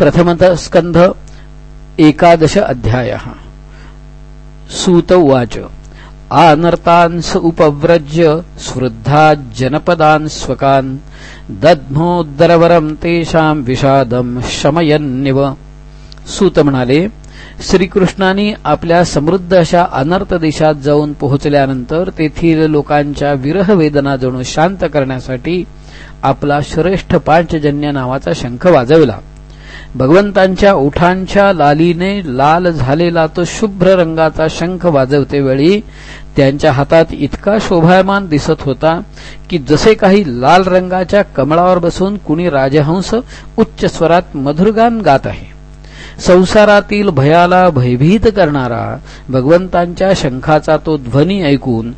प्रथमतः स्कंध एकादश अध्याय। सूत उवाच आनर्तांस उपव्रज्य स्वृद्धा जनपदान् स्वकान्। दध्मोदरवरं तेषां विषादं शमयन्निव। सूत म्हणाले श्रीकृष्णाने आपल्या समृद्ध अशा अनर्थ देशात जाऊन पोहोचल्यानंतर तेथील लोकांच्या विरह वेदना जणू शांत करण्यासाठी आपला श्रेष्ठ पांचजन्य नावाचा शंख वाजवला. भगवंतांच्या ओठांच्या लालीने लाल झालेला तो शुभ्र रंगाचा शंख वाजवते वेळी त्यांच्या हातात इतका शोभायमान दिसत होता की जसे काही लाल रंगाच्या कमळावर बसून कुणी राजहंस उच्च स्वरात मधुरगान गात आहे. संसारातील भयाला भयभीत करणारा भगवंतांच्या शंखाचा तो ध्वनी ऐकून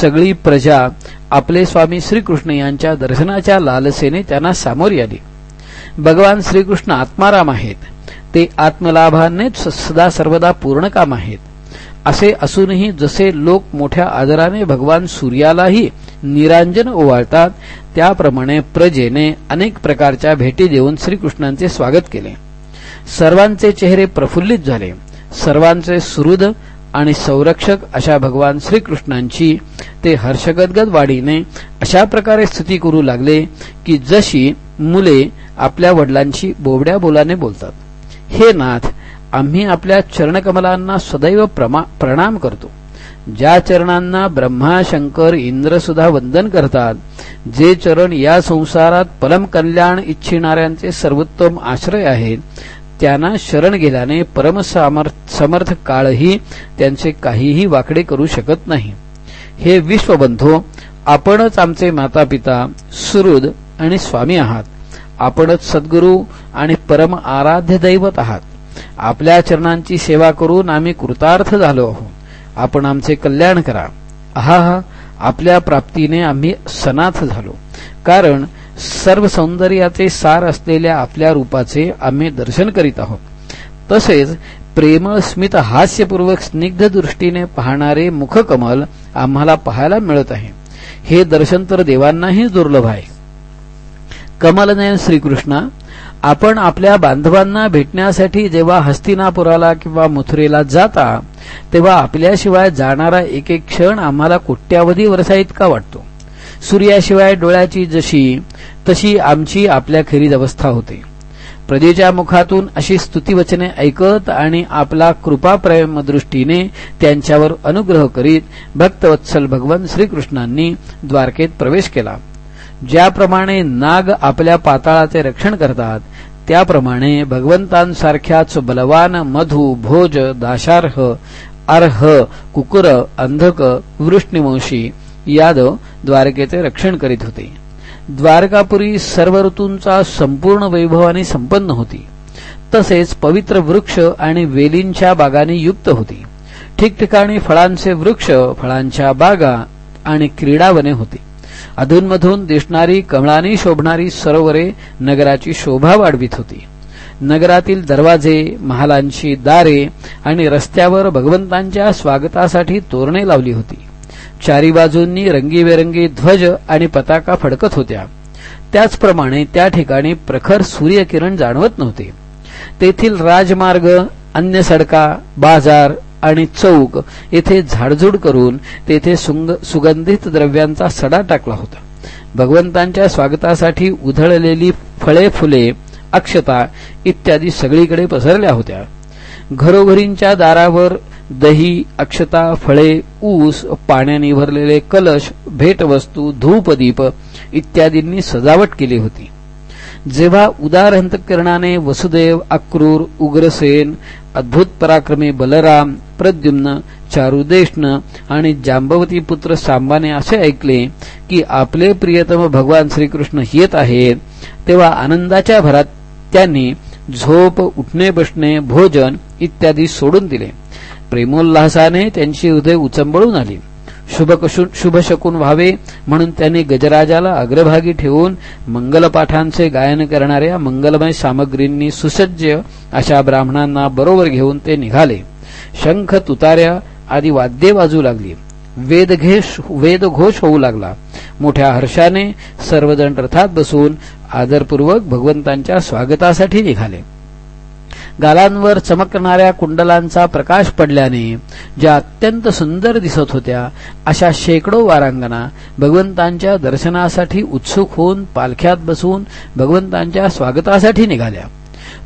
सगळी प्रजा आपले स्वामी श्रीकृष्ण यांच्या दर्शनाच्या लालसेने त्यांना सामोरी आली. भगवान श्रीकृष्ण आत्माराम आहेत. ते आत्मलाभानेच सदा सर्वदा पूर्ण काम आहेत. असे असूनही जसे लोक मोठ्या आदराने भगवान सूर्यालाही निरांजन ओवाळतात त्याप्रमाणे प्रजेने अनेक प्रकारच्या भेटी देऊन श्रीकृष्णांचे स्वागत केले. सर्वांचे चेहरे प्रफुल्लित झाले. सर्वांचे सुहृद आणि संरक्षक अशा भगवान श्रीकृष्णांची ते हर्षगदगद वाढीने अशा प्रकारे स्तुती करू लागले की जशी मुले आपल्या वडिलांशी बोबड्या बोलाने बोलतात. हे नाथ आम्ही आपल्या चरणकमलांना सदैव प्रणाम करतो. ज्या चरणांना ब्रह्मा शंकर इंद्र सुद्धा वंदन करतात जे चरण या संसारात परम कल्याण इच्छिणाऱ्यांचे सर्वोत्तम आश्रय आहेत त्यांना शरण गेल्याने परम समर्थ काळही त्यांचे काहीही वाकडे करू शकत नाही. हे विश्वबंधो आपणच आमचे माता पिता सुहृद आणि स्वामी आहात. आपणच सद्गुरू आणि परम आराध्य दैवत आहात. आपल्या चरणांची सेवा करून आम्ही कृतार्थ झालो आहोत. आपण आमचे कल्याण करा. आहा आपल्या प्राप्तीने आम्ही सनाथ झालो. कारण सर्व सौंदर्याचे सार असलेल्या आपल्या रूपाचे आम्ही दर्शन करीत आहोत. तसेच प्रेमळ स्मित हास्यपूर्वक स्निग्ध दृष्टीने पाहणारे मुखकमल आम्हाला पाहायला मिळत आहे. हे दर्शन तर देवांनाही दुर्लभ आहे. कमलनयन श्रीकृष्णा आपण आपल्या बांधवांना भेटण्यासाठी जेव्हा हस्तिनापुराला किंवा मथुरेला जाता तेव्हा आपल्याशिवाय जाणारा एक एक क्षण आम्हाला कोट्यावधी वर्षा इतका वाटतो. सूर्याशिवाय डोळ्याची जशी तशी आमची आपल्या खेरीज अवस्था होते. प्रजेच्या मुखातून अशी स्तुतीवचने ऐकत आणि आपला कृपाप्रेम दृष्टीने त्यांच्यावर अनुग्रह करीत भक्तवत्सल भगवान श्रीकृष्णांनी द्वारकेत प्रवेश केला. ज्याप्रमाणे नाग आपल्या पाताळाचे रक्षण करतात त्याप्रमाणे भगवंतांसारख्याच बलवान मधु भोज दाशार्ह अर्ह कुकुर अंधक वृष्णिवंशी यादव द्वारकेचे रक्षण करीत होते. द्वारकापुरी सर्व ऋतूंचा संपूर्ण वैभवाने संपन्न होती. तसेच पवित्र वृक्ष आणि वेलींच्या बागांनी युक्त होती. ठिकठिकाणी फळांचे वृक्ष फळांच्या बागा आणि क्रीडावने होती. अधूनमधून दिसणारी कमळानी शोभणारी सरोवरे नगराची शोभा वाढवित होती. नगरातील दरवाजे महालांची दारे आणि रस्त्यावर भगवंतांच्या स्वागतासाठी तोरणे लावली होती. चारी बाजूंनी रंगीबेरंगी ध्वज आणि पताका फडकत होत्या. त्याचप्रमाणे त्या ठिकाणी प्रखर सूर्यकिरण जाणवत नव्हते. तेथील राजमार्ग अन्य सडका बाजार आणि चौक येथे झाडझूड करून तेथे सुगंधित द्रव्यांचा सडा टाकला होता. भगवंतांच्या स्वागतासाठी उधळलेली फळे फुले अक्षता इत्यादी सगळीकडे पसरल्या होत्या. घरोघरींच्या दारावर दही अक्षता फळे ऊस पाण्याने भरलेले कलश भेटवस्तू धूपदीप इत्यादींनी सजावट केली होती. जेव्हा उदार अंतकरणाने वसुदेव अक्रूर उग्रसेन अद्भुत पराक्रमी बलराम प्रद्युम्न चारुदेष्ण आणि जांबवती पुत्र सांबाने असे ऐकले की आपले प्रियतम भगवान श्रीकृष्ण येत आहेत तेव्हा आनंदाच्या भरात त्यांनी झोप उठणे बसणे भोजन इत्यादी सोडून दिले. प्रेमोल्लासाने त्यांची हृदय उचंबळून आली. शुभ शकून व्हावे म्हणून त्याने गजराजाला अग्रभागी ठेवून मंगलपाठांचे गायन करणाऱ्या मंगलमय सामग्रींनी सुसज्ज अशा ब्राह्मणांना बरोबर घेऊन ते निघाले. शंख तुताऱ्या आदी वाद्ये वाजू लागली. वेदघेष वेदघोष होऊ लागला. मोठ्या हर्षाने सर्वजण रथात बसून आदरपूर्वक भगवंतांच्या स्वागतासाठी निघाले. गालांवर चमकणाऱ्या कुंडलांचा प्रकाश पडल्याने ज्या अत्यंत सुंदर दिसत होत्या अशा शेकडो वारांगणा भगवंतांच्या दर्शनासाठी उत्सुक होऊन पालख्यात बसून भगवंतांच्या स्वागतासाठी निघाल्या.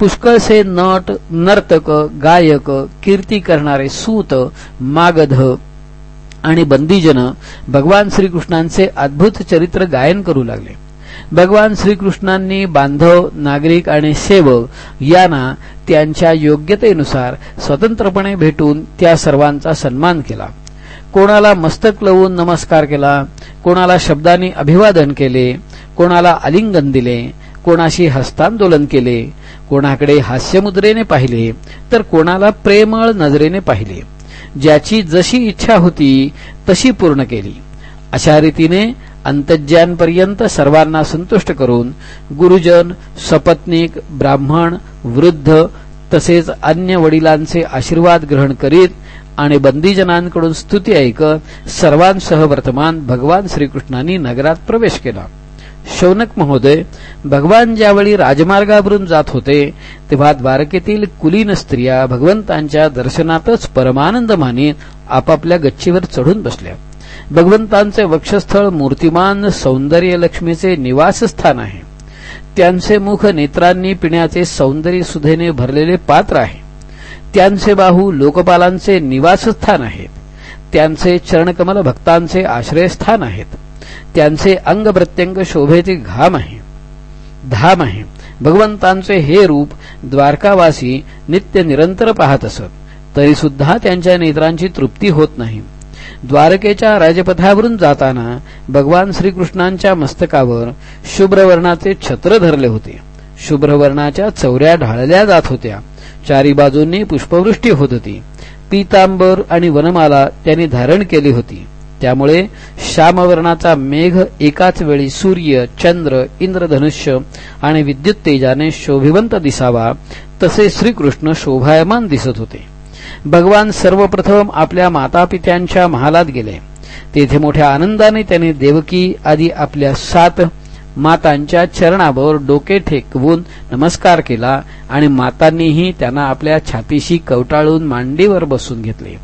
पुष्कळसे नट नर्तक गायक कीर्ती करणारे सूत मागध आणि बंदीजन भगवान श्रीकृष्णांचे अद्भुत चरित्र गायन करू लागले. भगवान श्रीकृष्णांनी बांधव नागरिक आणि सेवक यांना त्यांच्या योग्यतेनुसार स्वतंत्रपणे भेटून त्या सर्वांचा सन्मान केला. कोणाला मस्तक लवून नमस्कार केला कोणाला शब्दांनी अभिवादन केले कोणाला आलिंगन दिले कोणाशी हस्तांदोलन केले कोणाकडे हास्यमुद्रेने पाहिले तर कोणाला प्रेमळ नजरेने पाहिले. ज्याची जशी इच्छा होती तशी पूर्ण केली. अशा रीतीने अंतज्ञानपर्यंत सर्वांना संतुष्ट करून गुरुजन सपत्निक ब्राह्मण वृद्ध तसेच अन्य वडिलांचे आशीर्वाद ग्रहण करीत आणि बंदीजनांकडून स्तुती ऐकत सर्वांसह वर्तमान भगवान श्रीकृष्णांनी नगरात प्रवेश केला. शौनक महोदय भगवान ज्यावेळी राजमार्गावरून जात होते तेव्हा द्वारकेतील कुलीन स्त्रिया भगवंतांच्या दर्शनातच परमानंद मानित आपापल्या गच्चीवर चढून बसल्या. भगवंतांचे वक्षस्थळ मूर्तिमान सौंदर्य लक्ष्मीचे निवासस्थान आहे. त्यांचे मुख नेत्रांनी पिण्याचे सौंदर्य सुधेने भरलेले पात्र आहे. त्यांचे बाहू लोकपालांचे निवासस्थान आहेत त्यांचे चरणकमल भक्तांचे आश्रयस्थान आहेत. त्यांचे अंग प्रत्यंग शोभेचे घाम आहे. धाम आहे. भगवंतांचे हे रूप द्वारकावासी नित्य निरंतर पाहत असत. तरीसुद्धा त्यांच्या नेत्रांची तृप्ती होत नाही. द्वारकेच्या राजपथावरून जाताना भगवान श्रीकृष्णांच्या मस्तकावर शुभ्रवर्णाचे छत्र धरले होते. शुभ्रवर्णाच्या चौऱ्या ढाळल्या जात होत्या. चारी बाजूंनी पुष्पवृष्टी होत होती. पीतांबर आणि वनमाला त्यांनी धारण केली होती. त्यामुळे श्यामवर्णाचा मेघ एकाच वेळी सूर्य चंद्र इंद्रधनुष्य आणि विद्युत तेजाने शोभिवंत दिसावा तसे श्रीकृष्ण शोभायमान दिसत होते. भगवान सर्वप्रथम आपल्या मातापित्यांच्या महालात गेले. तेथे मोठ्या आनंदाने त्यांनी देवकी आदी आपल्या सात मातांच्या चरणावर डोके ठेकवून नमस्कार केला आणि मातांनीही त्यांना आपल्या छातीशी कवटाळून मांडीवर बसून घेतले.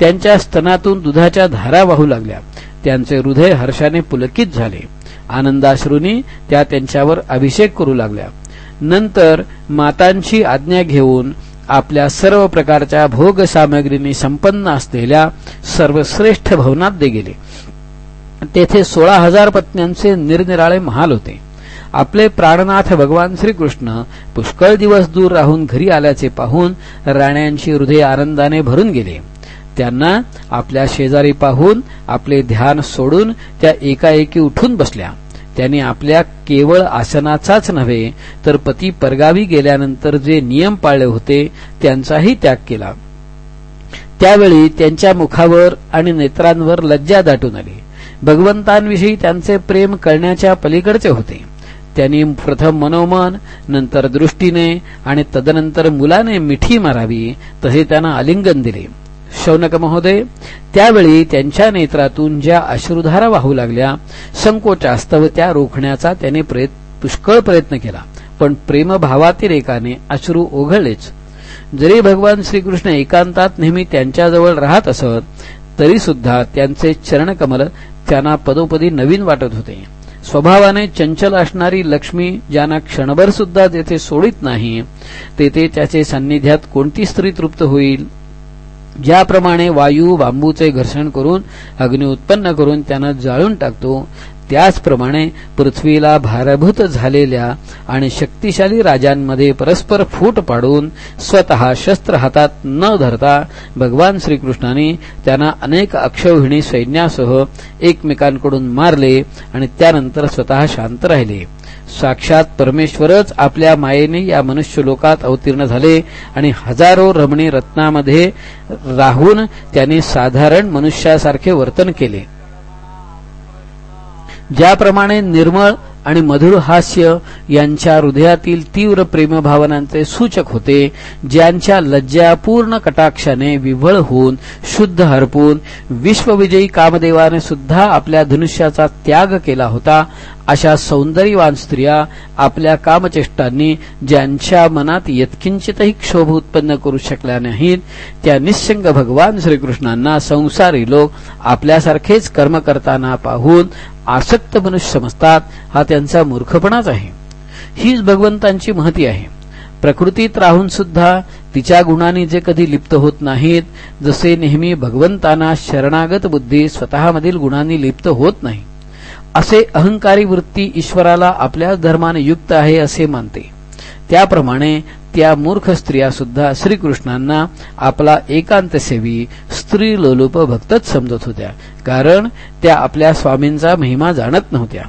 त्यांच्या स्तनातून दुधाच्या धारा वाहू लागल्या. त्यांचे हृदय हर्षाने पुलकित झाले. आनंदाश्रूंनी त्या त्यांच्यावर अभिषेक करू लागल्या. नंतर मातांची आज्ञा घेऊन आपल्या सर्व प्रकारच्या भोग सामग्रींनी संपन्न असलेल्या सर्वश्रेष्ठ भवनात ते गेले. तेथे सोळा हजार पत्न्यांचे निरनिराळे महाल होते. आपले प्राणनाथ भगवान श्रीकृष्ण पुष्कळ दिवस दूर राहून घरी आल्याचे पाहून राण्यांची हृदय आनंदाने भरून गेले. त्यांना आपल्या शेजारी पाहून आपले ध्यान सोडून त्या एकाएकी उठून बसल्या. त्यांनी आपल्या केवळ आसनाचाच नव्हे तर पती परगावी गेल्यानंतर जे नियम पाळले होते त्यांचाही त्याग केला. त्यावेळी त्यांच्या मुखावर आणि नेत्रांवर लज्जा दाटून आली. भगवंतांविषयी त्यांचे प्रेम कळण्याच्या पलीकडचे होते. त्यांनी प्रथम मनोमन नंतर दृष्टीने आणि तदनंतर मुलाने मिठी मारावी तसे त्यांना आलिंगन दिले. शौनक महोदय त्यावेळी त्यांच्या नेत्रातून ज्या अश्रुधारा वाहू लागल्या संकोचास्तव त्या रोखण्याचा त्याने पुष्कळ प्रयत्न केला. पण प्रेमभावातील एकाने अश्रू ओघळलेच. जरी भगवान श्रीकृष्ण एकांतात नेहमी त्यांच्याजवळ राहत असत तरी सुद्धा त्यांचे चरणकमल त्यांना पदोपदी नवीन वाटत होते. स्वभावाने चंचल असणारी लक्ष्मी ज्यांना क्षणभर सुद्धा जेथे सोडित नाही तेथे त्याचे सान्निध्यात कोणती स्त्री तृप्त होईल? ज्याप्रमाणे वायू बांबूचे घर्षण करून अग्नि उत्पन्न करून त्यांना जाळून टाकतो त्याचप्रमाणे पृथ्वीला भारभूत झालेल्या आणि शक्तिशाली राजांमध्ये परस्पर फूट पाडून स्वतः शस्त्र हातात न धरता भगवान श्रीकृष्णाने त्यांना अनेक अक्षौहिणी सैन्यासह एकमेकांकडून मारले आणि त्यानंतर स्वतः शांत राहिले. साक्षात परमेश्वरच आपल्या मायेने या मनुष्य लोकात अवतीर्ण झाले आणि हजारो रमणी रत्नामध्ये राहून त्यांनी साधारण मनुष्यासारखे वर्तन केले. ज्याप्रमाणे निर्मळ आणि मधुर हास्य यांच्या हृदयातील तीव्र प्रेमभावनांचे सूचक होते ज्यांच्या लज्जापूर्ण कटाक्षाने विव्हळ होऊन शुद्ध हरपून विश्वविजयी कामदेवाने सुद्धा आपल्या धनुष्याचा त्याग केला होता अशा सौंदर्यवान स्त्रिया आपल्या कामचेष्टांनी ज्यांच्या मनात यत्किंचितही क्षोभ उत्पन्न करू शकल्या नाहीत त्या निसंग भगवान श्रीकृष्णांना संसारी लोक आपल्यासारखेच कर्म करताना पाहून आसक्त मनुष्य समजतात हा त्यांचा मूर्खपणाच आहे. हीच भगवंतांची महती आहे. प्रकृतीत राहून सुद्धा तिच्या गुणांनी जे कधी लिप्त होत नाहीत जसे नेहमी भगवंतांना शरणागत बुद्धी स्वतःमधील गुणांनी लिप्त होत नाही असे अहंकारी वृत्ती ईश्वराला आपल्या धर्माने युक्त आहे असे मानते. त्याप्रमाणे त्या मूर्ख स्त्रिया सुद्धा श्रीकृष्णांना आपला एकांतसेवी स्त्री लोलुप भक्तच समजत होत्या. कारण त्या आपल्या स्वामींचा महिमा जाणत नव्हत्या.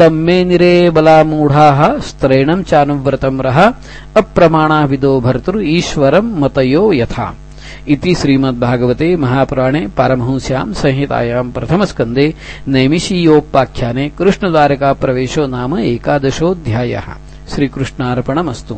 तम्मे निरे बला मूढा स्त्रेणम चानुव्रतम रहा अप्रमाणा विदो भर्तृ ईश्वरम मतयो यथा. इति श्रीमद्भागवते महापुराणे पारमहंस्यां संहितायां प्रथमस्कन्धे नैमिषीयोपाख्याने कृष्णद्वारका प्रवेशो नाम एकादशोऽध्यायः. श्रीकृष्णार्पणमस्तु.